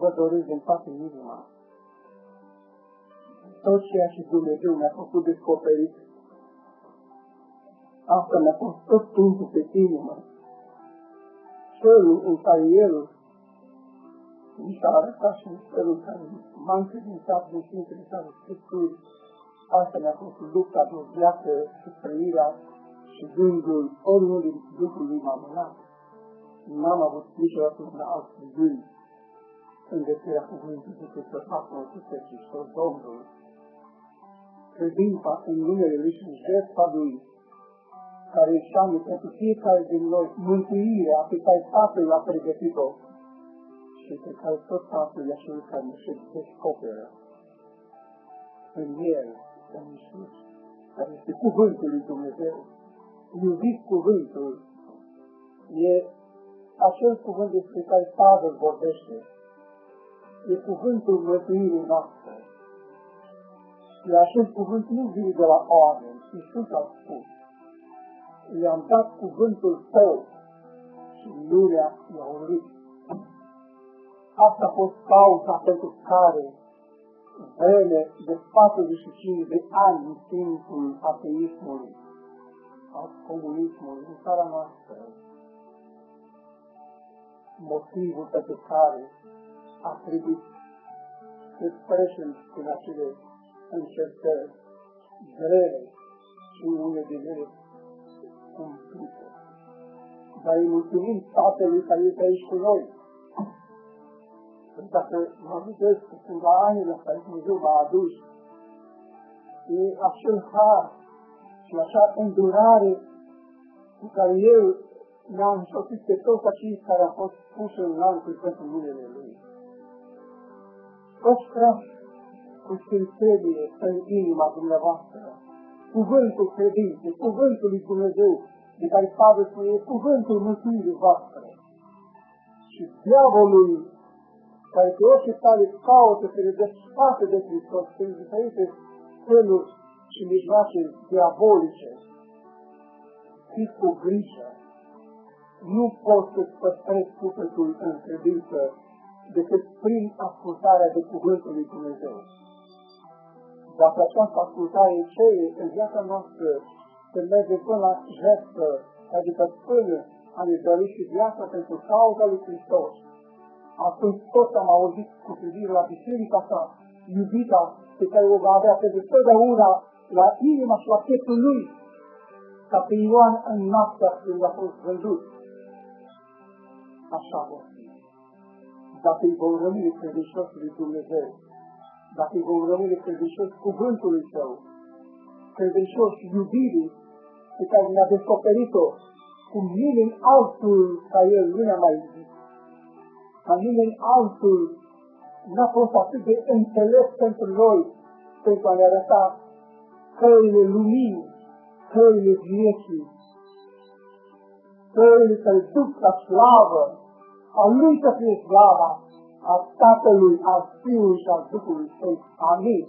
vă doresc din toată inima. Tot ceea ce Dumnezeu mi-a făcut descoperit, asta mi-a fost tot timpul pe inimă. Felul în care El mi s-a arătat și în felul în care m-a încredințat din Sfintele Sale Scripturi, asta mi-a fost lupta de o viață și trăirea și gândul oriunde Duhului m-a mânat. N-am avut niciodată un alt gând în găsirea cuvântului decât să fac măsuță Hristos Domnul. Credința în numele Lui și în jertfa Lui, care înseamnă pentru fiecare din noi mântuirea pe care Tatăl l-a pregătit-o și pe care tot Tatăl e cel care ne se descoperă în El, în Iisus, care este Cuvântul lui Dumnezeu. Iubit Cuvântul e acel cuvânt despre care Pavel vorbește e cuvântul mântuirii noastre. Și acest cuvânt nu vine de la oameni, Iisus a spus. I-am dat cuvântul tău și lumea i-a urit. Asta a fost cauza pentru care vreme de 45 de ani în timpul ateismului, al comunismului în țara noastră, motivul pentru care a trebuit să trecem prin acele încercări grele și unele de ele cumplite. Dar îi mulțumim Tatălui care este aici cu noi. Pentru că mă amintesc că sunt la anile în care Dumnezeu m-a adus, e acel har și așa îndurare cu care El ne-a însoțit pe toți acei care au fost puși în lanțul pentru numele Lui păstra cu sfințenie în inima dumneavoastră. Cuvântul credinței, cuvântul lui Dumnezeu, de care Pavel spune, cuvântul mântuirii voastre. Și diavolul, care pe orice cale caută să le desfacă de Hristos prin diferite feluri și mijloace diabolice, fiți cu grijă. Nu poți să-ți păstrezi sufletul în credință decât prin ascultarea de Cuvântul lui Dumnezeu. Dacă această ascultare cere în viața noastră să merge până la jertfă, adică până a ne dări și viața pentru cauza lui Hristos, atunci tot am auzit cu privire la biserica sa, iubita pe care o va avea pentru totdeauna la inima și la pieptul lui, ca pe Ioan în noaptea când a fost vândut. Așa vor dacă îi vom rămâne credincioși lui Dumnezeu, dacă îi vom rămâne credincioși cuvântului Său, credincioși iubirii pe care ne-a descoperit-o, cum nimeni altul ca El nu ne-a mai iubit, ca nimeni altul n-a fost atât de înțelept pentru noi, pentru a ne arăta căile luminii, căile vieții, căile care duc la slavă, a Lui să fie slava, a Tatălui, a Fiului și a Duhului Sfânt. Amin.